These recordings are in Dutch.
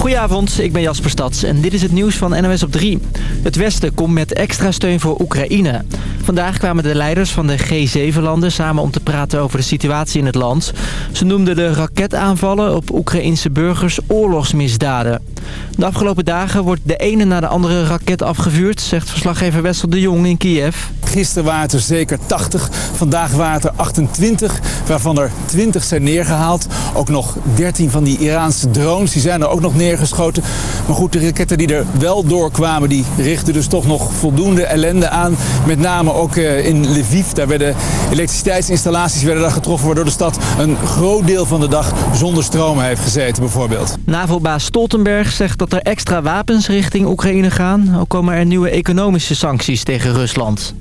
Goedenavond, ik ben Jasper Stads en dit is het nieuws van NOS op 3. Het Westen komt met extra steun voor Oekraïne. Vandaag kwamen de leiders van de G7-landen samen om te praten over de situatie in het land. Ze noemden de raketaanvallen op Oekraïnse burgers oorlogsmisdaden. De afgelopen dagen wordt de ene na de andere raket afgevuurd, zegt verslaggever Wessel de Jong in Kiev. Gisteren waren er zeker 80, vandaag waren er 28, waarvan er 20 zijn neergehaald. Ook nog 13 van die Iraanse drones, die zijn er ook nog neergeschoten. Maar goed, de raketten die er wel doorkwamen, die richten dus toch nog voldoende ellende aan. Met name ook eh, in Lviv, daar werden elektriciteitsinstallaties werden daar getroffen... waardoor de stad een groot deel van de dag zonder stroom heeft gezeten bijvoorbeeld. NAVO-baas Stoltenberg zegt dat er extra wapens richting Oekraïne gaan. Ook komen er nieuwe economische sancties tegen Rusland.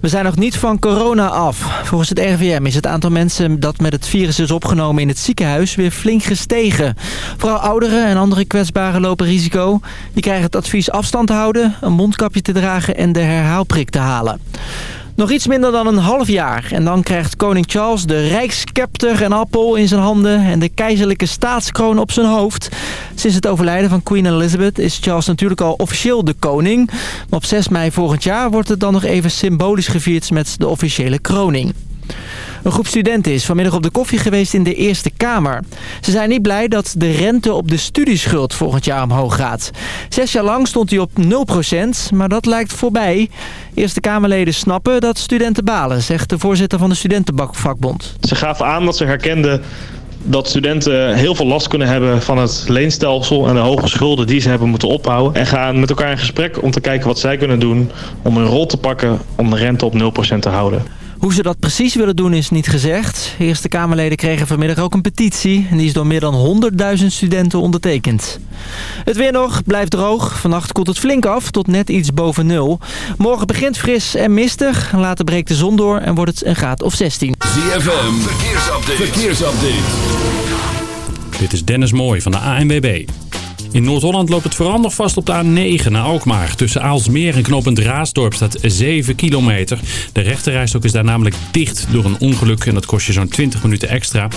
We zijn nog niet van corona af. Volgens het RVM is het aantal mensen dat met het virus is opgenomen in het ziekenhuis weer flink gestegen. Vooral ouderen en andere kwetsbaren lopen risico. Die krijgen het advies afstand te houden, een mondkapje te dragen en de herhaalprik te halen. Nog iets minder dan een half jaar. En dan krijgt koning Charles de rijksscepter en appel in zijn handen... en de keizerlijke staatskroon op zijn hoofd. Sinds het overlijden van Queen Elizabeth is Charles natuurlijk al officieel de koning. Maar op 6 mei volgend jaar wordt het dan nog even symbolisch gevierd met de officiële kroning. Een groep studenten is vanmiddag op de koffie geweest in de Eerste Kamer. Ze zijn niet blij dat de rente op de studieschuld volgend jaar omhoog gaat. Zes jaar lang stond die op 0%, maar dat lijkt voorbij. Eerste Kamerleden snappen dat studenten balen, zegt de voorzitter van de studentenvakbond. Ze gaven aan dat ze herkenden dat studenten heel veel last kunnen hebben van het leenstelsel en de hoge schulden die ze hebben moeten ophouden. En gaan met elkaar in gesprek om te kijken wat zij kunnen doen om een rol te pakken om de rente op 0% te houden. Hoe ze dat precies willen doen is niet gezegd. Eerste Kamerleden kregen vanmiddag ook een petitie. En die is door meer dan 100.000 studenten ondertekend. Het weer nog, blijft droog. Vannacht koelt het flink af tot net iets boven nul. Morgen begint fris en mistig. Later breekt de zon door en wordt het een graad of 16. ZFM, verkeersupdate. verkeersupdate. Dit is Dennis Mooij van de ANWB. In Noord-Holland loopt het vooral nog vast op de A9 naar Alkmaar. Tussen Aalsmeer en knooppunt Raasdorp staat 7 kilometer. De rechterrijstok is daar namelijk dicht door een ongeluk en dat kost je zo'n 20 minuten extra.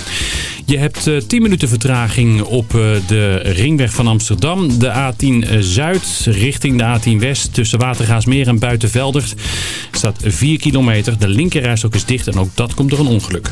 Je hebt 10 eh, minuten vertraging op eh, de ringweg van Amsterdam. De A10 Zuid richting de A10 West tussen Watergaasmeer en Buitenveldert staat 4 kilometer. De linkerrijstok is dicht en ook dat komt door een ongeluk.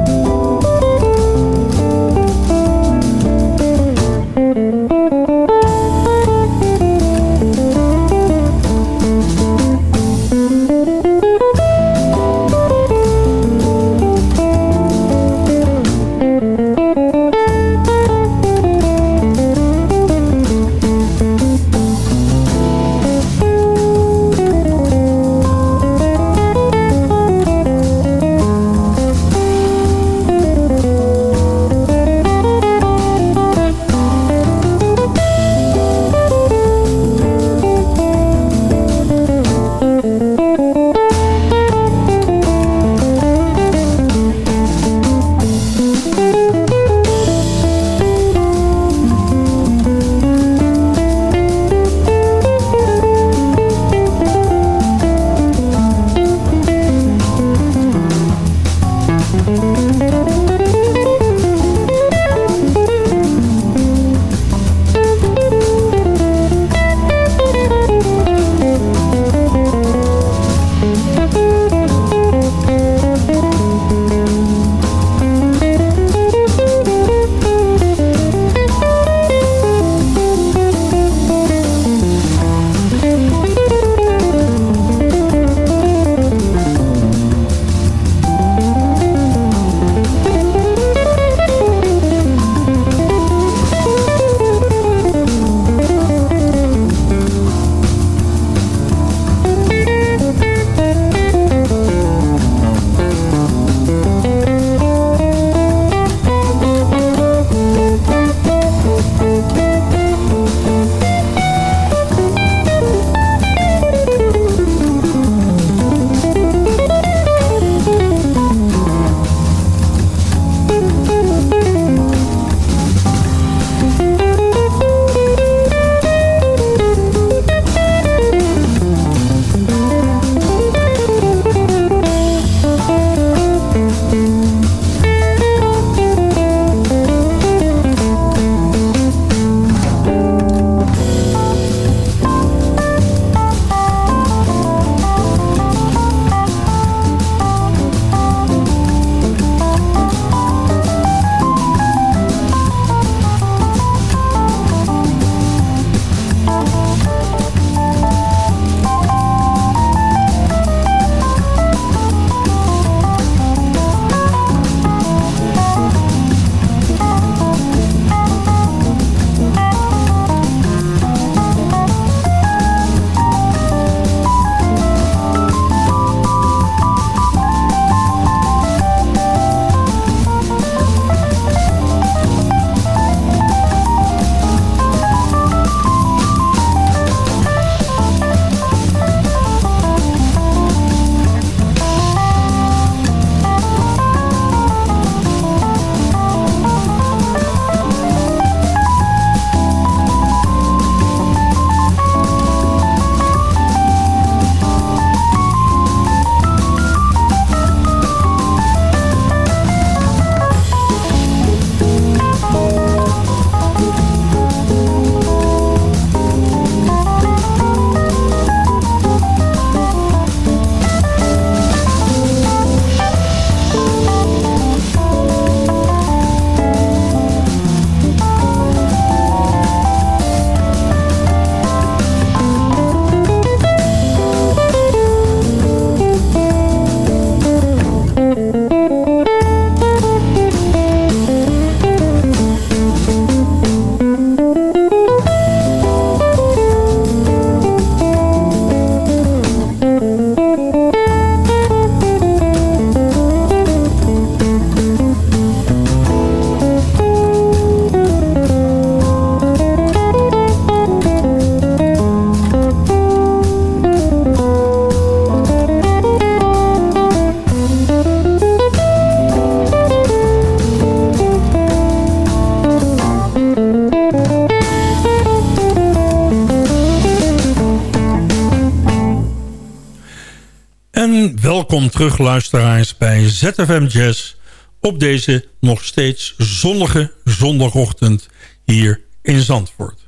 Welkom terug luisteraars bij ZFM Jazz op deze nog steeds zonnige zondagochtend hier in Zandvoort.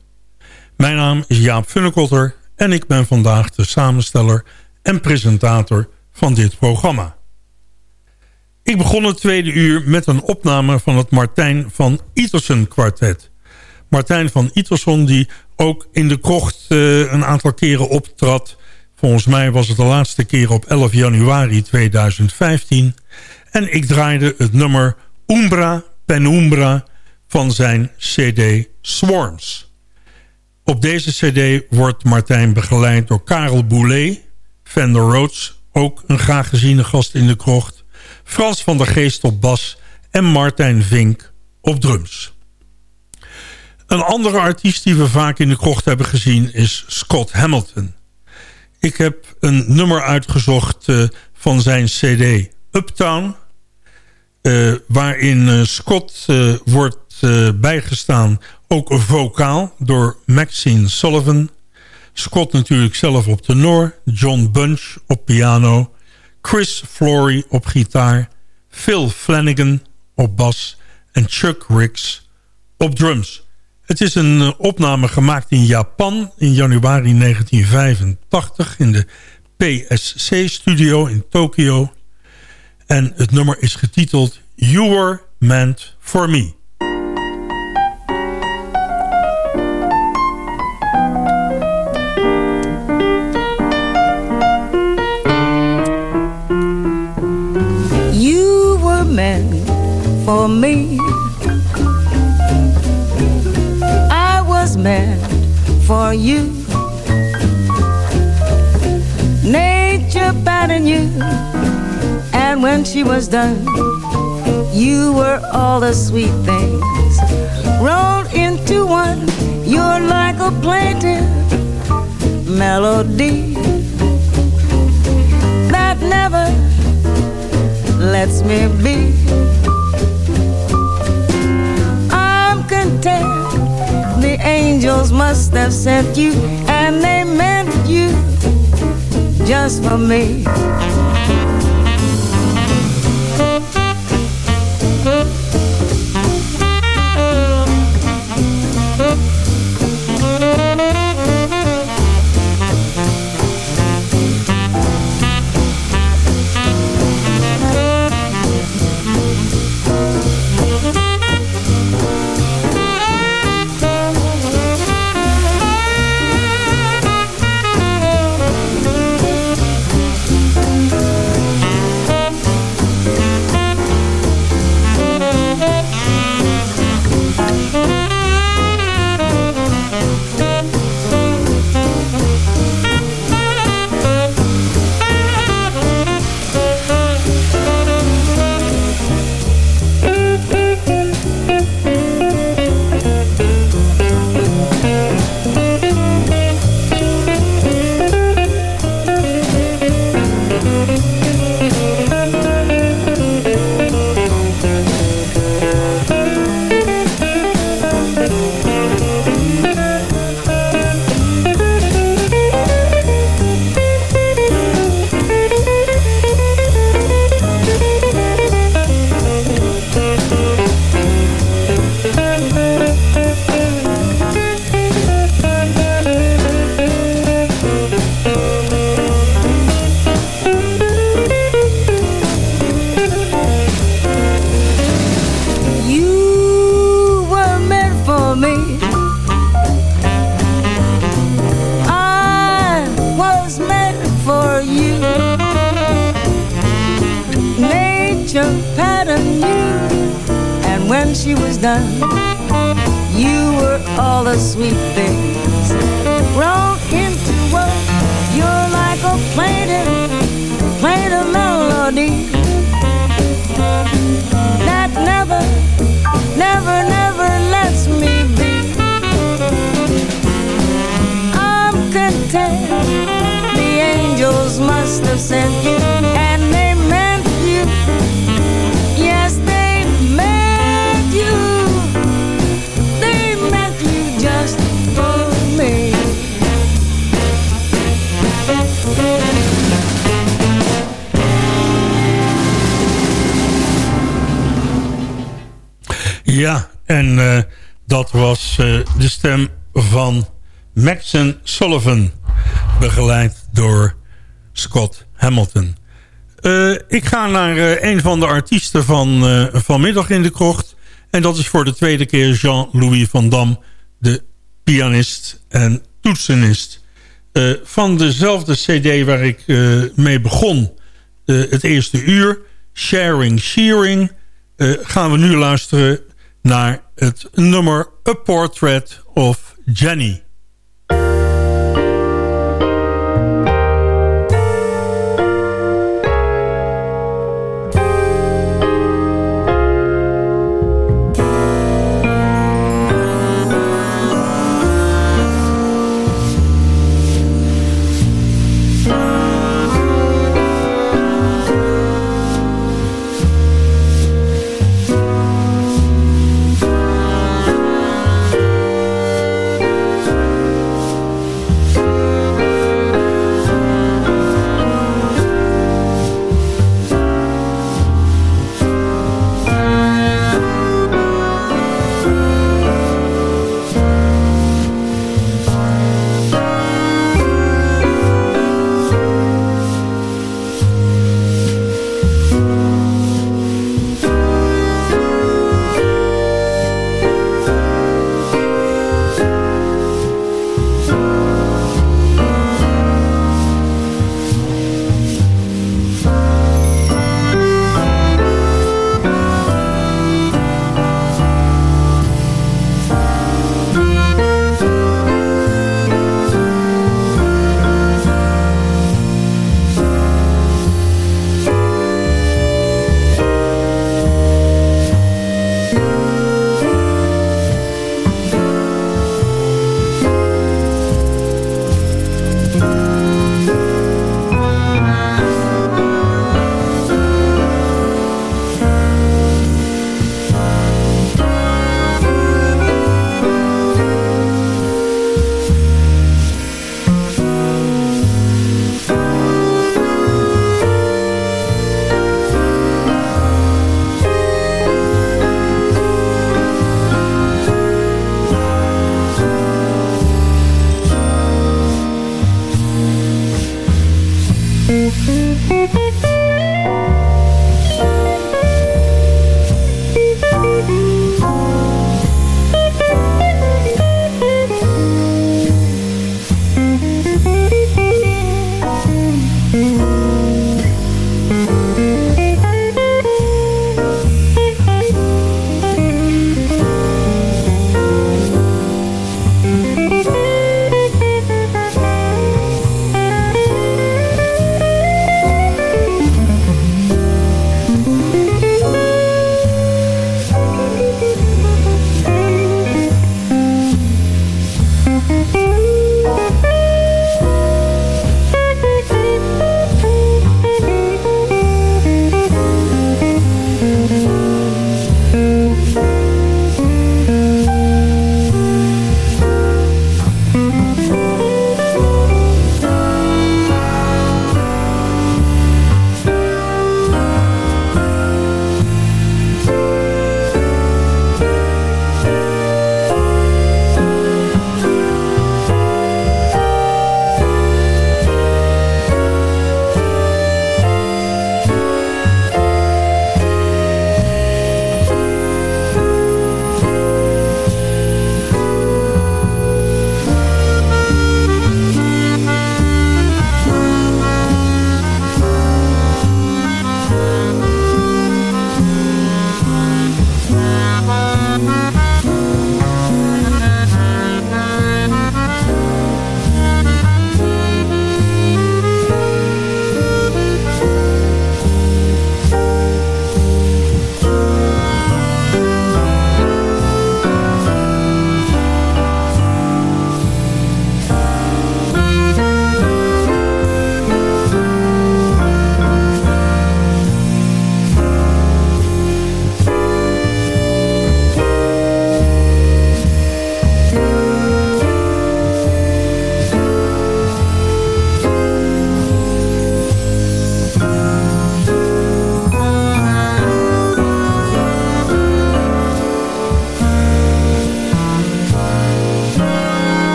Mijn naam is Jaap Funnekotter en ik ben vandaag de samensteller en presentator van dit programma. Ik begon het tweede uur met een opname van het Martijn van Iterson kwartet. Martijn van Iterson die ook in de krocht uh, een aantal keren optrad Volgens mij was het de laatste keer op 11 januari 2015. En ik draaide het nummer Umbra Penumbra van zijn cd Swarms. Op deze cd wordt Martijn begeleid door Karel Boulet, Fender Rhodes, ook een graag geziene gast in de krocht, Frans van der Geest op bas en Martijn Vink op drums. Een andere artiest die we vaak in de krocht hebben gezien is Scott Hamilton. Ik heb een nummer uitgezocht uh, van zijn cd Uptown. Uh, waarin uh, Scott wordt bijgestaan, ook vocaal, door Maxine Sullivan. Scott natuurlijk zelf op tenor. John Bunch op piano. Chris Flory op gitaar. Phil Flanagan op bas. En Chuck Ricks op drums. Het is een eh, opname gemaakt in Japan in januari 1985 in de PSC-studio in Tokio. En het nummer is getiteld You Were Meant For Me. Was done, you were all the sweet things rolled into one. You're like a plaintive melody that never lets me be. I'm content the angels must have sent you, and they meant you just for me. Begeleid door Scott Hamilton. Uh, ik ga naar een van de artiesten van vanmiddag in de krocht. En dat is voor de tweede keer Jean-Louis van Dam. De pianist en toetsenist. van dezelfde cd waar ik mee begon. het eerste uur. Sharing, Shearing. gaan we nu luisteren naar het nummer A Portrait of Jenny.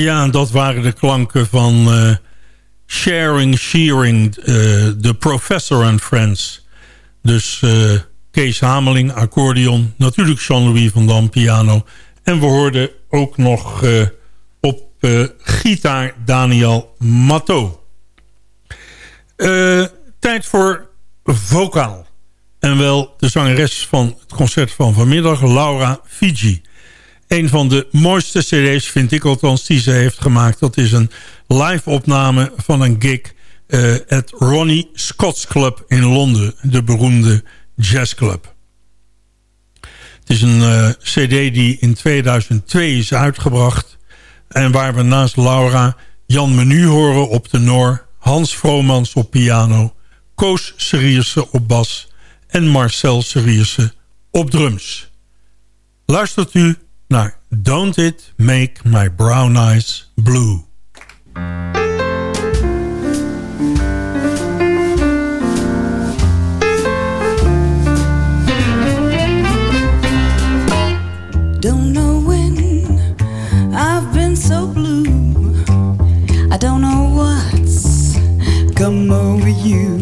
Ja, dat waren de klanken van uh, Sharing, Shearing, uh, The Professor and Friends. Dus uh, Kees Hameling, accordeon. Natuurlijk Jean-Louis van Dam, piano. En we hoorden ook nog op gitaar Daniel Matto. tijd voor vocaal. En wel de zangeres van het concert van vanmiddag, Laura Fiji. Een van de mooiste cd's, vind ik althans, die ze heeft gemaakt. Dat is een live opname van een gig uh, at Ronnie Scott's Club in Londen. De beroemde jazzclub. Het is een uh, cd die in 2002 is uitgebracht. En waar we naast Laura Jan Menu horen op tenor... Hans Vromans op piano... Koos Serierse op bas... en Marcel Serierse op drums. Luistert u naar Don't It Make My Brown Eyes Blue. Don't know when I've been so blue. I don't know what's come over you.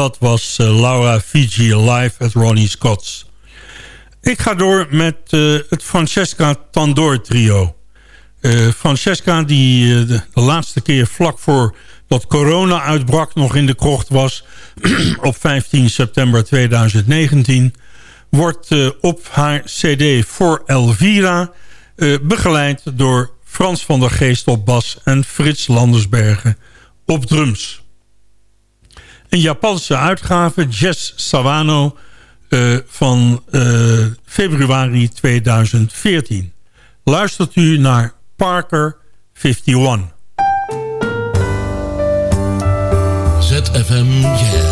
Dat was uh, Laura Fiji live at Ronnie Scott's. Ik ga door met uh, het Francesca Tandor trio. Uh, Francesca die de, laatste keer vlak voor dat corona uitbrak nog in de krocht was... op 15 september 2019... wordt op haar cd voor Elvira begeleid door Frans van der Geest op bas en Frits Landersbergen op drums. Een Japanse uitgave, Jess Sawano, uh, van uh, februari 2014. Luistert u naar Parker 51. ZFM.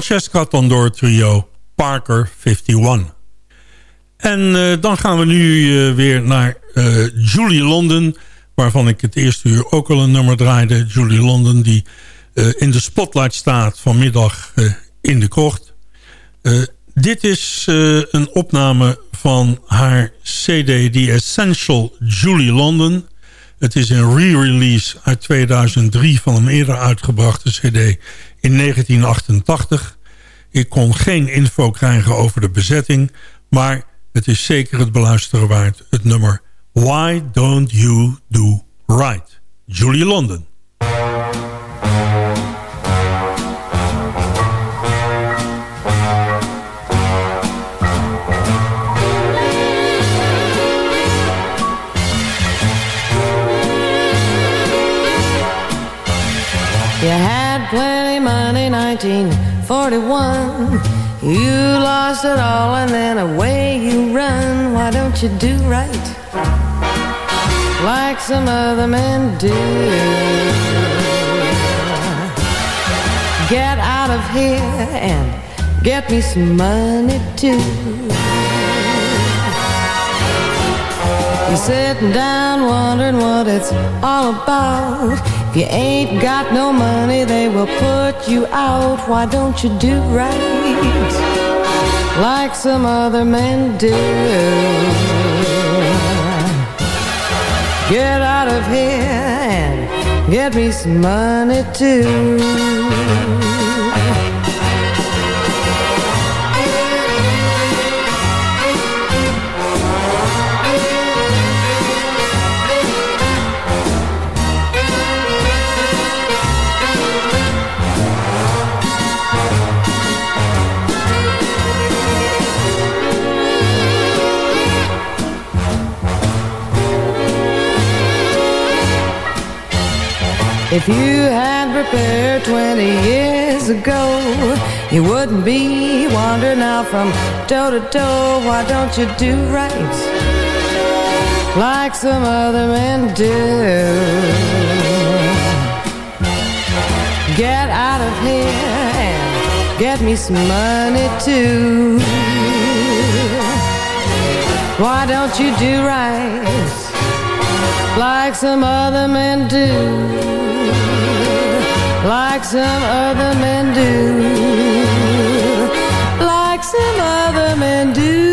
Francesca Tandor Trio, Parker 51. En uh, dan gaan we nu uh, weer naar uh, Julie London... waarvan ik het eerste uur ook al een nummer draaide. Julie London die in de spotlight staat vanmiddag in de krocht. dit is een opname van haar cd The Essential Julie London... Het is een re-release uit 2003 van een eerder uitgebrachte cd in 1988. Ik kon geen info krijgen over de bezetting, maar het is zeker het beluisteren waard. Het nummer Why Don't You Do Right? Julie London. 1941. You lost it all and then away you run. Why don't you do right? Like some other men do. Get out of here and get me some money too. You're sitting down wondering what it's all about. If you ain't got no money, they will put you out. Why don't you do right like some other men do? Get out of here and get me some money too. If you had prepared 20 years ago, you wouldn't be wandering out from toe to toe. Why don't you do right like some other men do? Get out of here and get me some money too. Why don't you do right like some other men do? Like some other men do, like some other men do.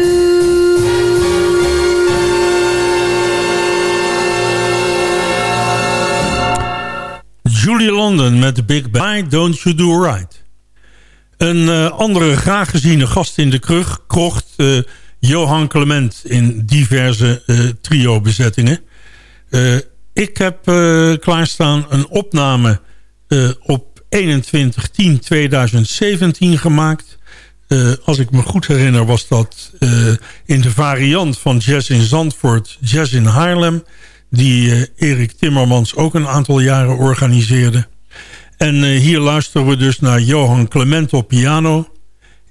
Julie London met de Big Bang. Don't You Do Right? Een uh, andere graag geziene gast in de krug, krocht uh, Johan Clement in diverse uh, trio-bezettingen. ik heb klaarstaan een opname uh, op 21-10-2017 gemaakt. Uh, als ik me goed herinner was dat uh, in de variant van Jazz in Zandvoort, Jazz in Haarlem... die Erik Timmermans ook een aantal jaren organiseerde. En hier luisteren we dus naar Johan Clement op piano...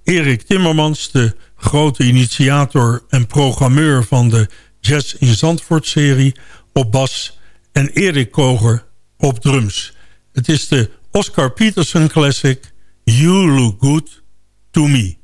Erik Timmermans, de grote initiator en programmeur van de Jazz in Zandvoort-serie op bas... en Erik Koger op drums... Het is de Oscar Peterson classic You Look Good To Me.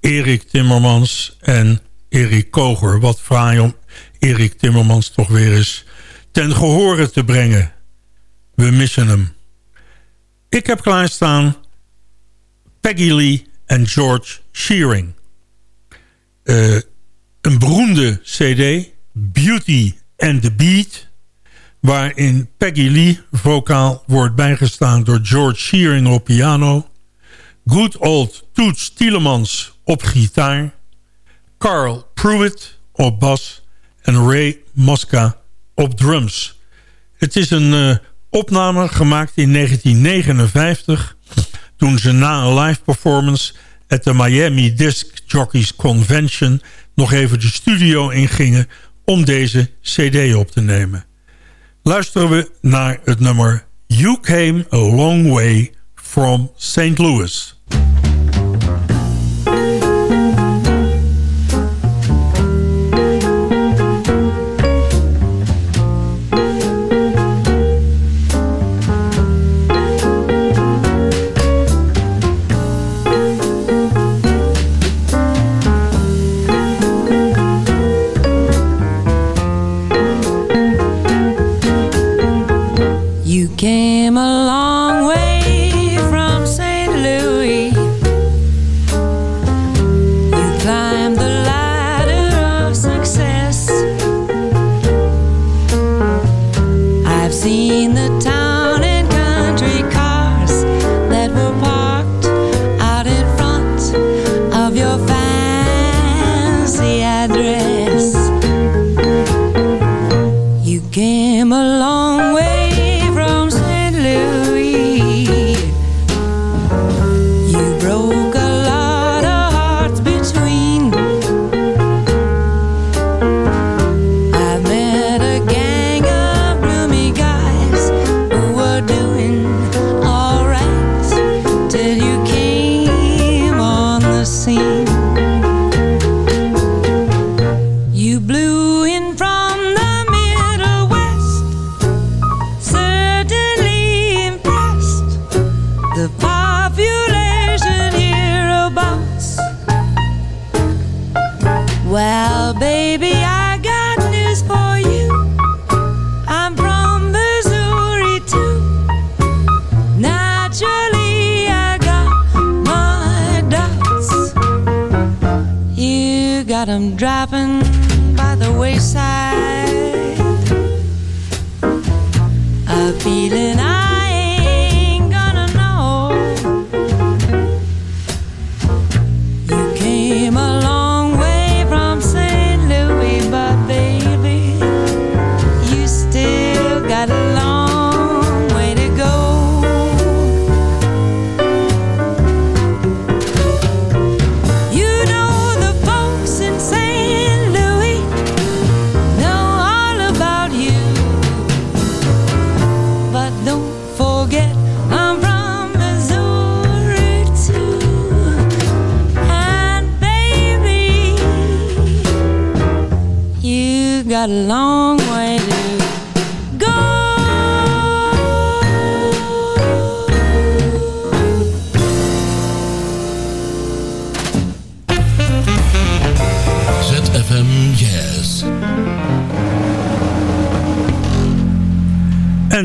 Erik Timmermans en Erik Koger. Wat fraai om Erik Timmermans toch weer eens ten gehore te brengen. We missen hem. Ik heb klaarstaan Peggy Lee en George Shearing. Uh, een beroemde cd, Beauty and the Beat... waarin Peggy Lee vocaal wordt bijgestaan door George Shearing op piano... Good Old Toots Tielemans op gitaar... Carl Pruitt op bas en Ray Mosca op drums. Het is een uh, opname gemaakt in 1959... toen ze na een live performance at de Miami Disc Jockeys Convention... nog even de studio ingingen om deze cd op te nemen. Luisteren we naar het nummer You Came a Long Way from St. Louis.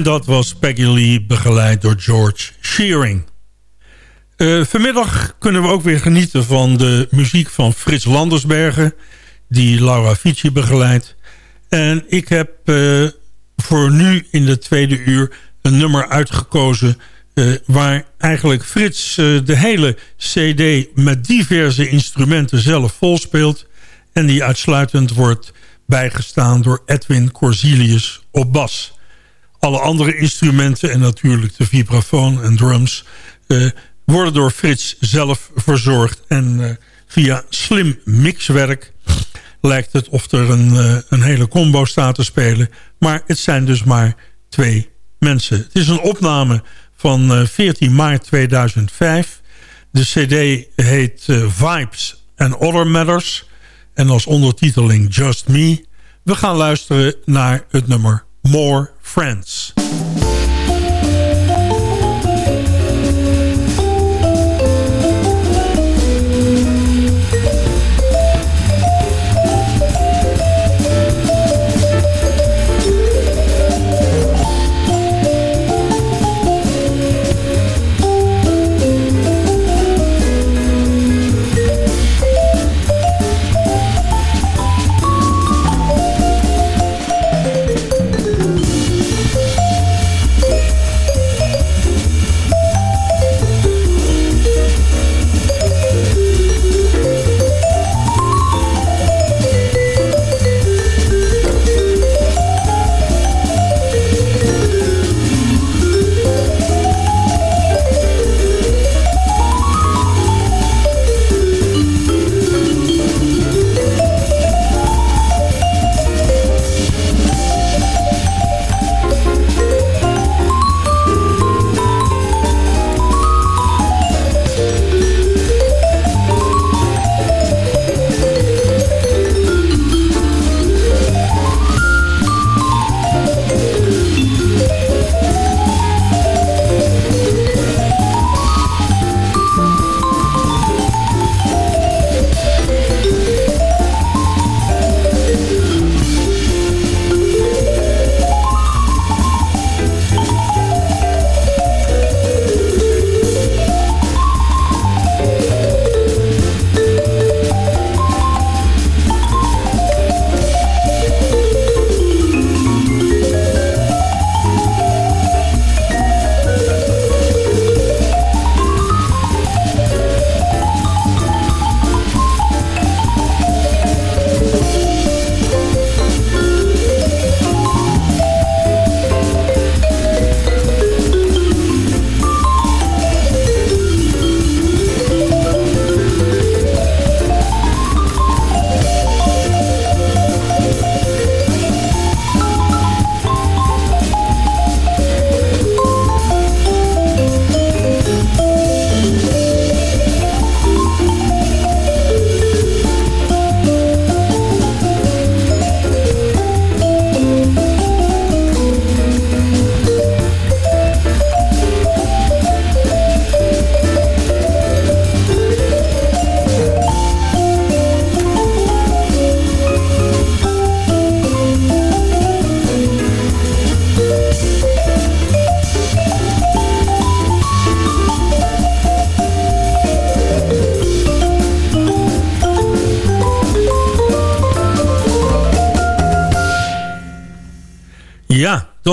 Dat was Peggy Lee, begeleid door George Shearing. Uh, vanmiddag kunnen we ook weer genieten van de muziek van Frits Landersbergen... die Laura Fici begeleidt. En ik heb uh, voor nu in de tweede uur een nummer uitgekozen... Uh, waar eigenlijk Frits de hele cd met diverse instrumenten zelf volspeelt... en die uitsluitend wordt bijgestaan door Edwin Corsilius op bas alle andere instrumenten en natuurlijk de vibrafoon en drums... Uh, worden door Frits zelf verzorgd. En uh, via slim mixwerk lijkt het of er een, uh, een hele combo staat te spelen. Maar het zijn dus maar twee mensen. Het is een opname van 14 maart 2005. De cd heet Vibes and Other Matters. En als ondertiteling Just Me. We gaan luisteren naar het nummer More Friends.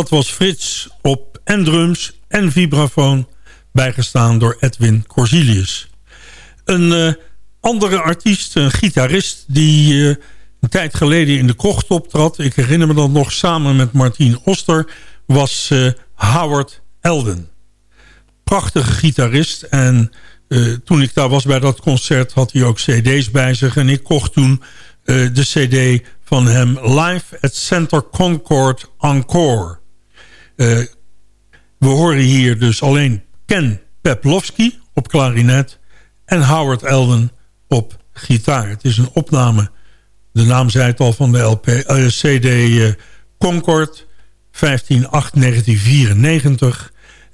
Dat was Frits op en drums en vibrafoon... bijgestaan door Edwin Corsilius. Een uh, andere artiest, een gitarist... die uh, een tijd geleden in de krocht optrad... ik herinner me dat nog samen met Martien Oster... was uh, Howard Elden. Prachtige gitarist en... toen ik daar was bij dat concert had hij ook cd's bij zich. En ik kocht toen de cd van hem live at Center Concord Encore. Uh, we horen hier dus alleen Ken Peplowski op klarinet en Howard Elden op gitaar. Het is een opname, de naam zei het al, van de LP, uh, CD uh, Concord 15-8-1994.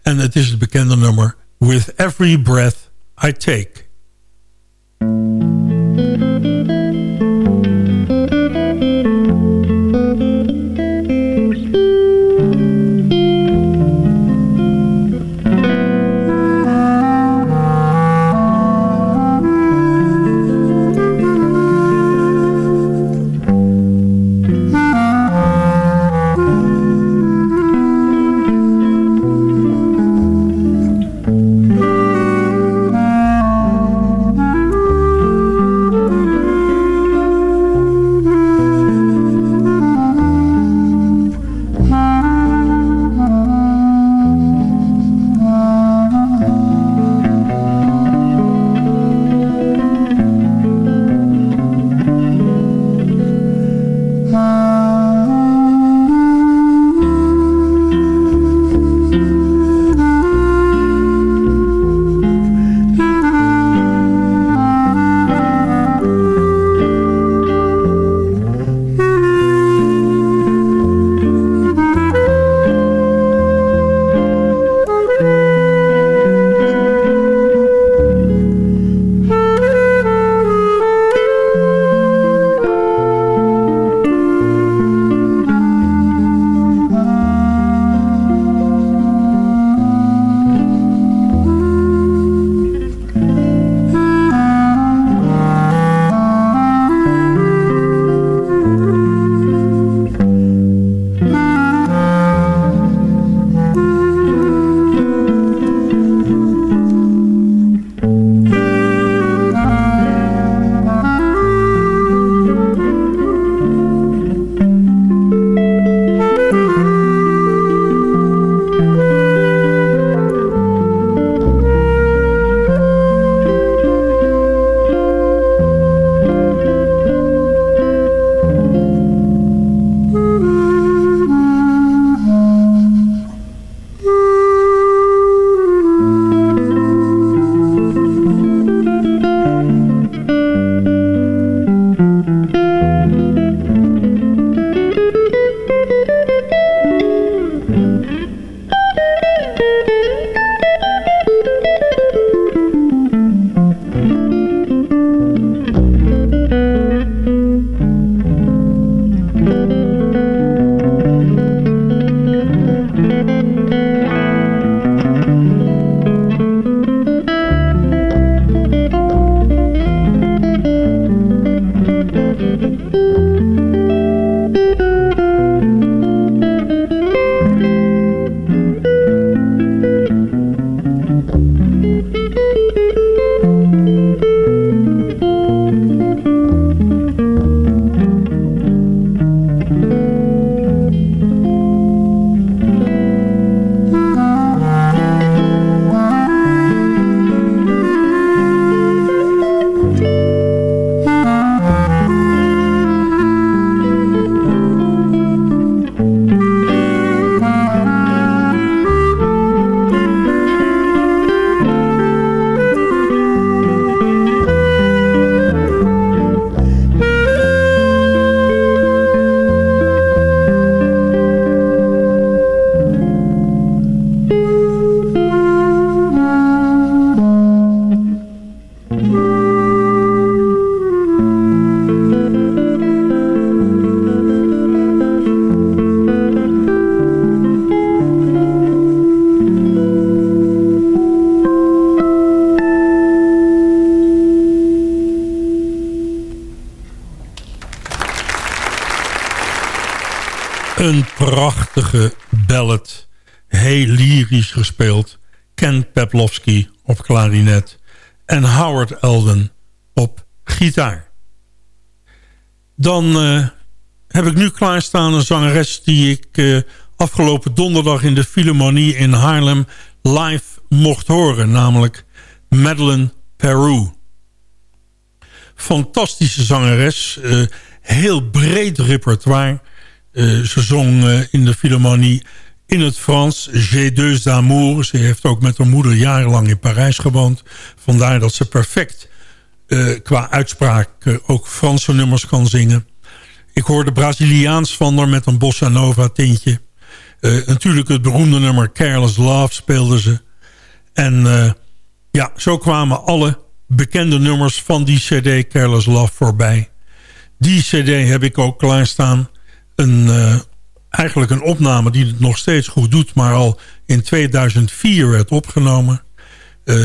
En het is het bekende nummer With Every Breath I Take. prachtige. Heel lyrisch gespeeld. Ken Peplowski op klarinet. En Howard Elden op gitaar. Dan eh, heb ik nu klaarstaan een zangeres die ik eh, afgelopen donderdag in de Philharmonie in Haarlem live mocht horen. Namelijk Madeleine Peru. Fantastische zangeres. Eh, heel breed repertoire uh, ze zong uh, in de Philharmonie in het Frans. J'ai deux amours. Ze heeft ook met haar moeder jarenlang in Parijs gewoond. Vandaar dat ze perfect qua uitspraak ook Franse nummers kan zingen. Ik hoorde Braziliaans van haar met een bossa nova tintje. natuurlijk het beroemde nummer Careless Love speelde ze. En ja, zo kwamen alle bekende nummers van die cd Careless Love voorbij. Die cd heb ik ook klaarstaan. Een, uh, eigenlijk een opname die het nog steeds goed doet... maar al in 2004 werd opgenomen. Uh,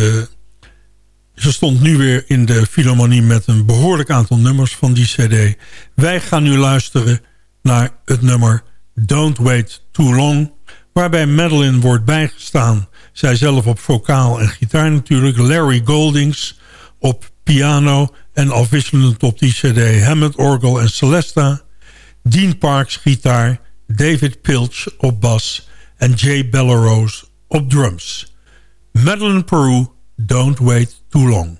ze stond nu weer in de Philharmonie met een behoorlijk aantal nummers van die cd. Wij gaan nu luisteren naar het nummer Don't Wait Too Long... waarbij Madeline wordt bijgestaan zij zelf op vocaal en gitaar natuurlijk. Larry Goldings op piano en afwisselend op die cd Hammond Orgel en Celesta. Dean Parks gitaar, David Pilch op bas en Jay Bellerose op drums. Madeline Peru, Don't Wait Too Long.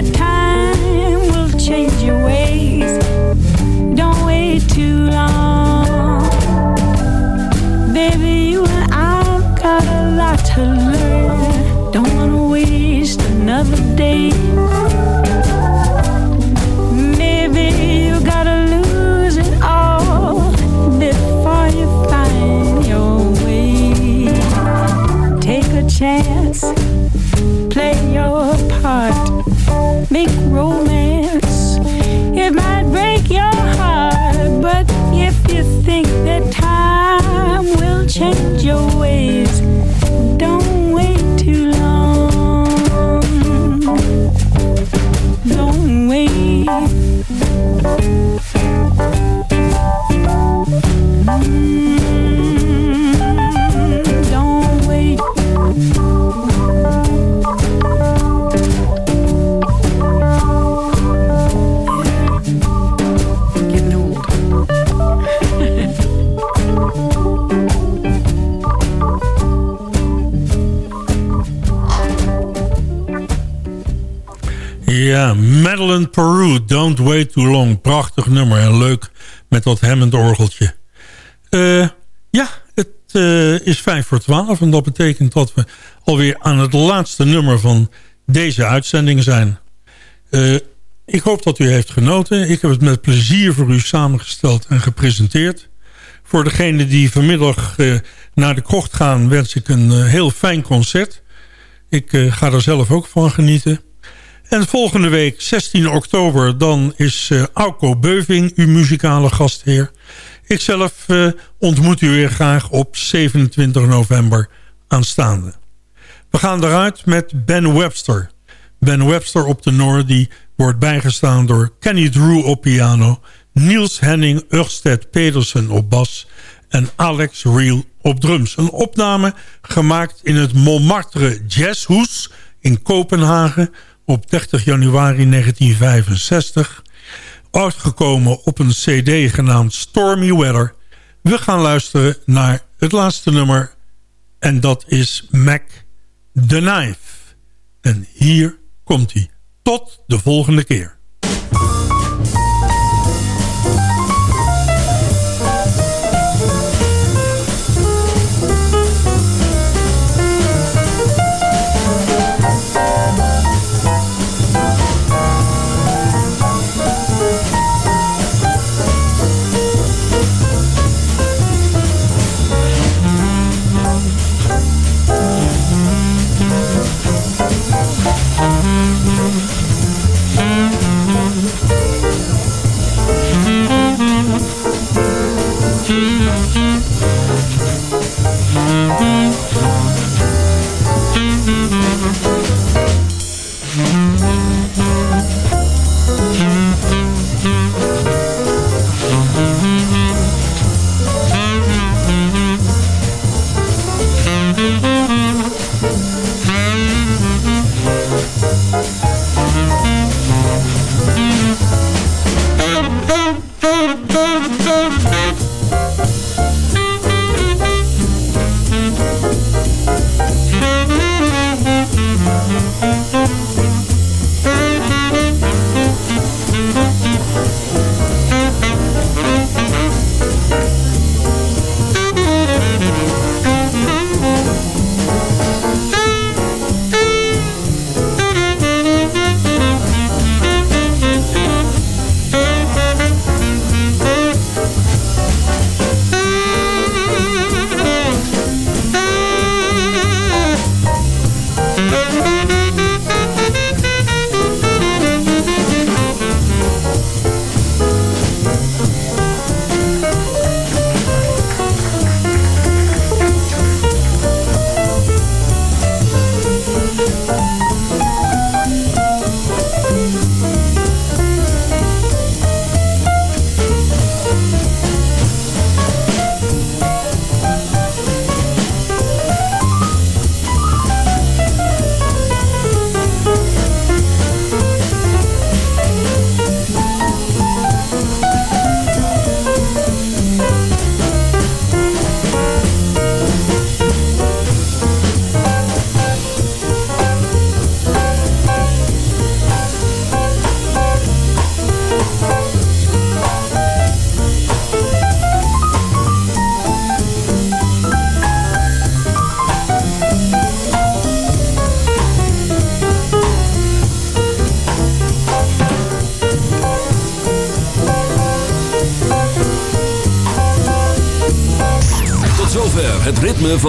Madeline Peru, Don't Wait Too Long. Prachtig nummer en leuk met dat Hammond orgeltje. Uh, ja, het uh, is vijf voor twaalf en dat betekent dat we alweer aan het laatste nummer van deze uitzending zijn. Uh, Ik hoop dat u heeft genoten. Ik heb het met plezier voor u samengesteld en gepresenteerd. Voor degenen die vanmiddag naar de krocht gaan... wens ik een heel fijn concert. Ik ga er zelf ook van genieten. En volgende week, 16 oktober, dan is uh, Auko Beuving uw muzikale gastheer. Ikzelf uh, ontmoet u weer graag op 27 november aanstaande. We gaan eruit met Ben Webster. Ben Webster op de die wordt bijgestaan door Kenny Drew op piano... Niels Henning Ørsted Pedersen op bas en Alex Reel op drums. Een opname gemaakt in het Montmartre Jazzhoes in Kopenhagen op 30 januari 1965. Uitgekomen op een cd genaamd Stormy Weather. We gaan luisteren naar het laatste nummer. En dat is Mac the Knife. En hier komt hij. Tot de volgende keer.